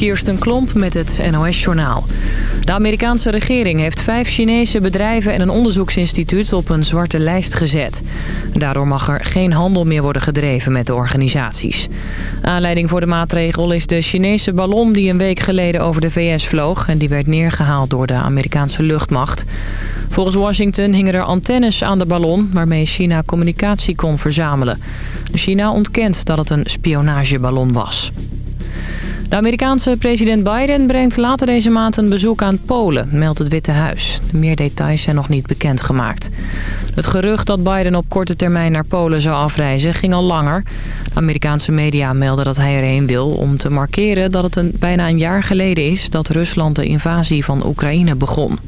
Kirsten Klomp met het NOS-journaal. De Amerikaanse regering heeft vijf Chinese bedrijven en een onderzoeksinstituut op een zwarte lijst gezet. Daardoor mag er geen handel meer worden gedreven met de organisaties. Aanleiding voor de maatregel is de Chinese ballon die een week geleden over de VS vloog... en die werd neergehaald door de Amerikaanse luchtmacht. Volgens Washington hingen er antennes aan de ballon waarmee China communicatie kon verzamelen. China ontkent dat het een spionageballon was. De Amerikaanse president Biden brengt later deze maand een bezoek aan Polen, meldt het Witte Huis. Meer details zijn nog niet bekendgemaakt. Het gerucht dat Biden op korte termijn naar Polen zou afreizen ging al langer. Amerikaanse media melden dat hij erheen wil om te markeren dat het een, bijna een jaar geleden is dat Rusland de invasie van Oekraïne begon.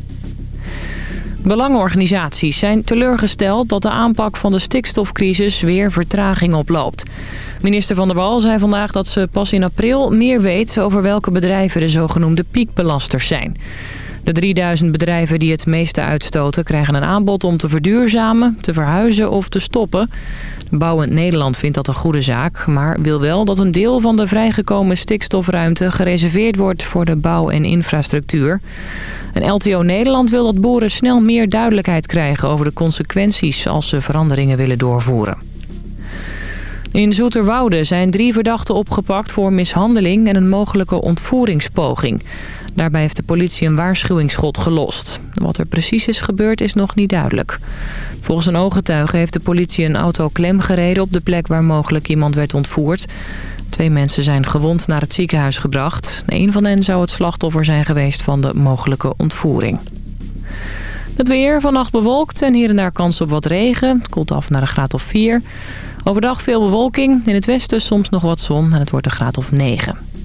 Belangenorganisaties zijn teleurgesteld dat de aanpak van de stikstofcrisis weer vertraging oploopt. Minister Van der Wal zei vandaag dat ze pas in april meer weet over welke bedrijven de zogenoemde piekbelasters zijn. De 3000 bedrijven die het meeste uitstoten krijgen een aanbod om te verduurzamen, te verhuizen of te stoppen. Bouwend Nederland vindt dat een goede zaak, maar wil wel dat een deel van de vrijgekomen stikstofruimte gereserveerd wordt voor de bouw en infrastructuur. En LTO Nederland wil dat boeren snel meer duidelijkheid krijgen over de consequenties als ze veranderingen willen doorvoeren. In Zoeterwoude zijn drie verdachten opgepakt voor mishandeling en een mogelijke ontvoeringspoging. Daarbij heeft de politie een waarschuwingsschot gelost. Wat er precies is gebeurd is nog niet duidelijk. Volgens een ooggetuige heeft de politie een auto klem gereden op de plek waar mogelijk iemand werd ontvoerd. Twee mensen zijn gewond naar het ziekenhuis gebracht. Een van hen zou het slachtoffer zijn geweest van de mogelijke ontvoering. Het weer vannacht bewolkt en hier en daar kans op wat regen. Het koelt af naar een graad of 4. Overdag veel bewolking. In het westen soms nog wat zon en het wordt een graad of 9.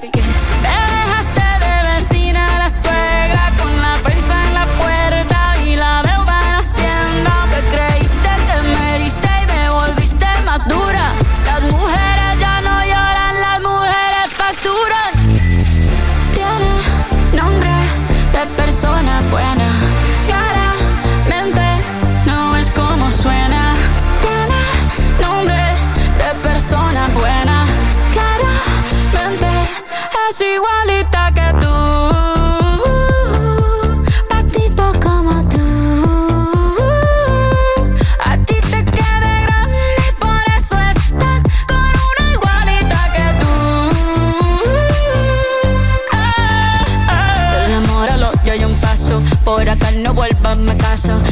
big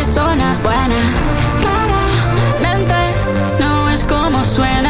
Persona buena. Claramente no es como suena.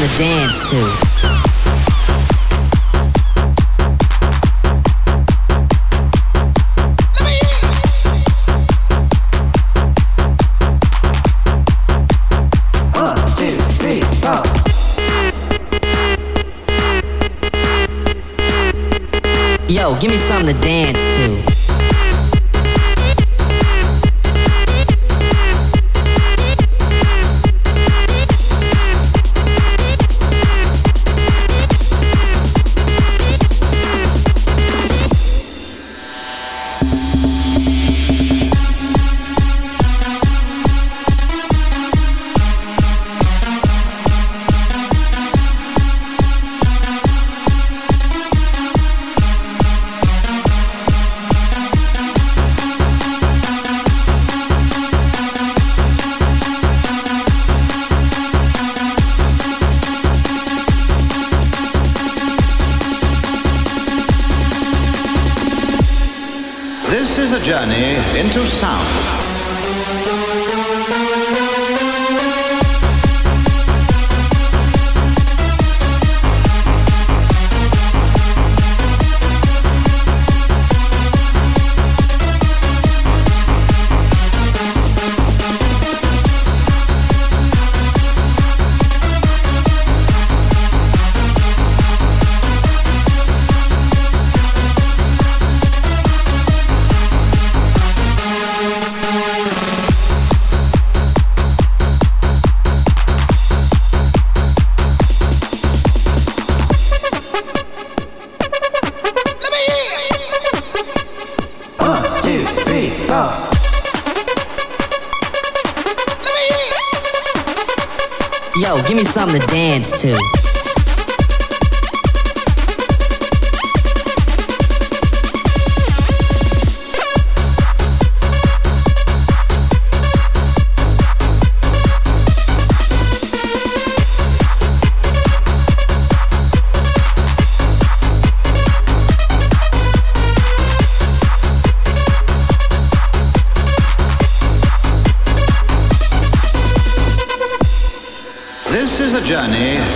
the dance too.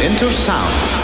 Into sound.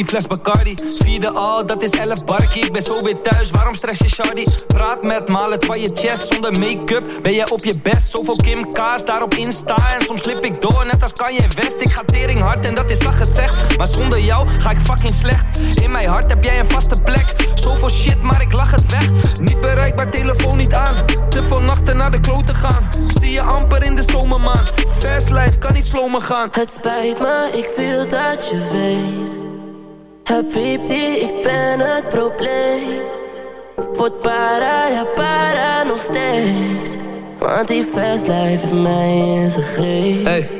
Die fles Bacardi. Vierde al, dat is 11 barkie. Ik ben zo weer thuis, waarom stress je shardy? Praat met malen van je chest Zonder make-up. Ben jij op je best? Zoveel Kim K's daarop Insta. En soms slip ik door, net als Kanye West. Ik ga tering hard en dat is zacht gezegd. Maar zonder jou ga ik fucking slecht. In mijn hart heb jij een vaste plek. Zoveel shit, maar ik lach het weg. Niet bereikbaar, telefoon niet aan. Te veel nachten naar de kloten gaan. Zie je amper in de zomermaand Fast life, kan niet slomen gaan. Het spijt me ik wil dat je weet. Habibti, ik ben het probleem. Word para, ja para nog steeds. Want die fast life mij in zijn greep.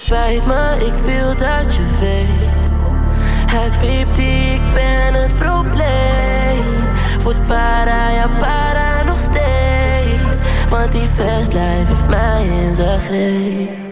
spijt me, ik wil dat je weet. Hij die ik ben het probleem. Voet para, ja para nog steeds. Want die life heeft mij in zijn greep.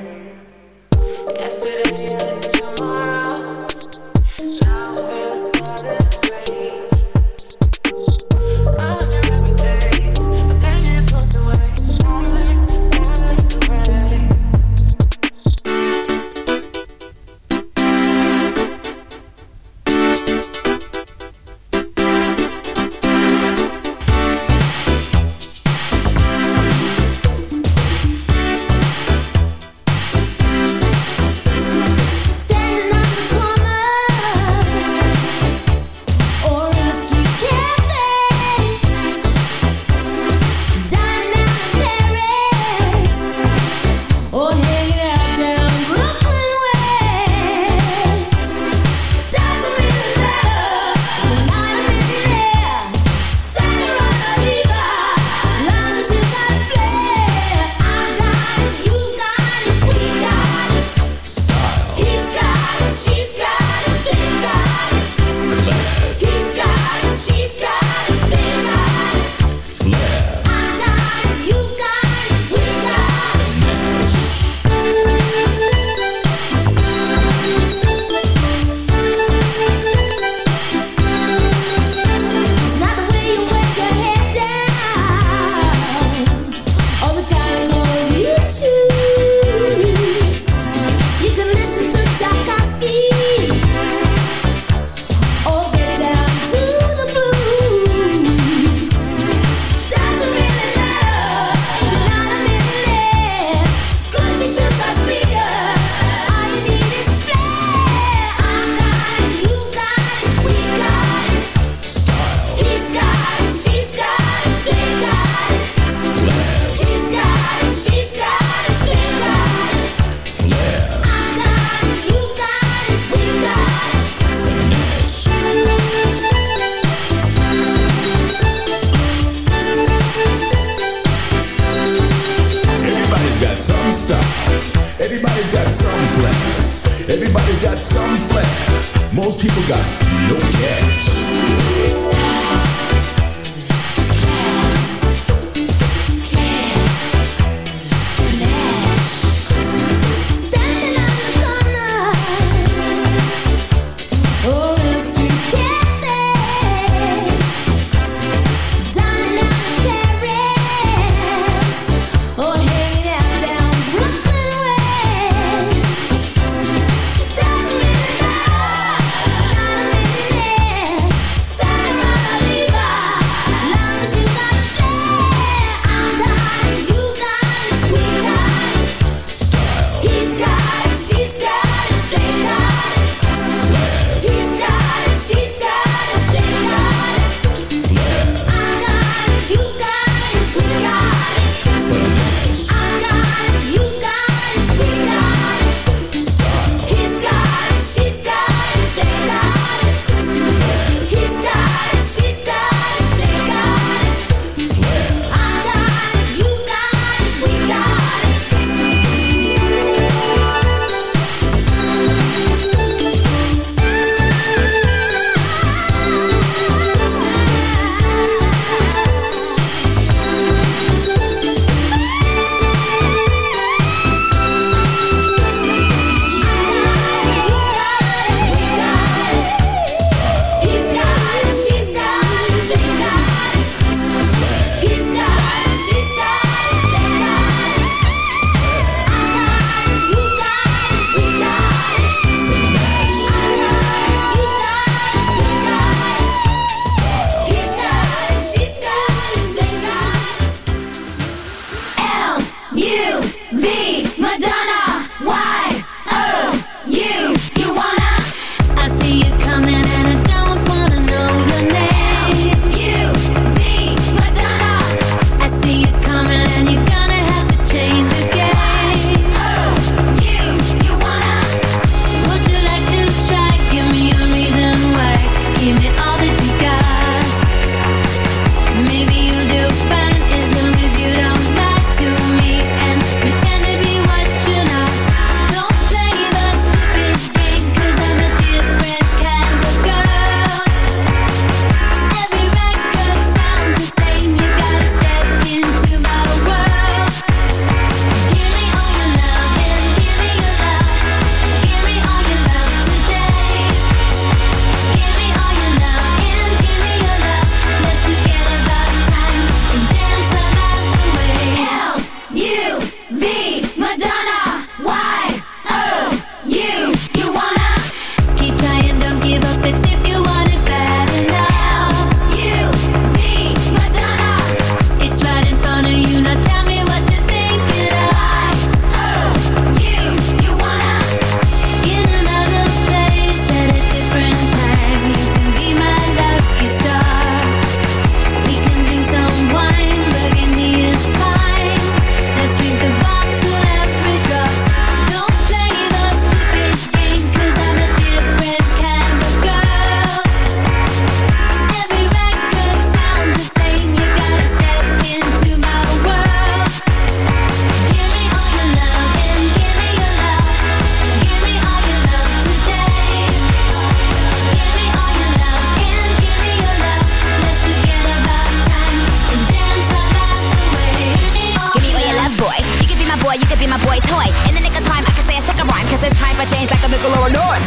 Boy toy. In the nick of time, I can say a second rhyme, cause it's time for change like a nickel or a noise.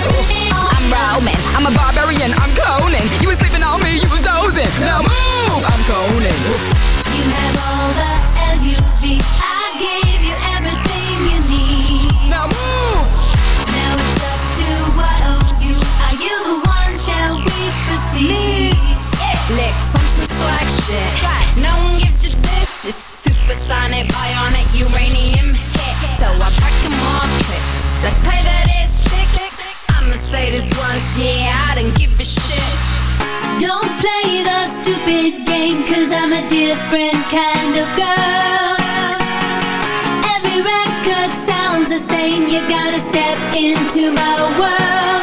I'm Roman, I'm a barbarian, I'm Conan. You was sleeping on me, you was dozing. Now move, I'm Conan. You have all the L-U-V. I gave you everything you need. Now move. Now it's up to what of you. Are you the one? Shall we proceed? Licks on some swag shit. No one gives you this. It's supersonic, bionic, uranium Let's play that it sticks. I'ma say this once, yeah, I don't give a shit. Don't play the stupid game, cause I'm a different kind of girl. Every record sounds the same, you gotta step into my world.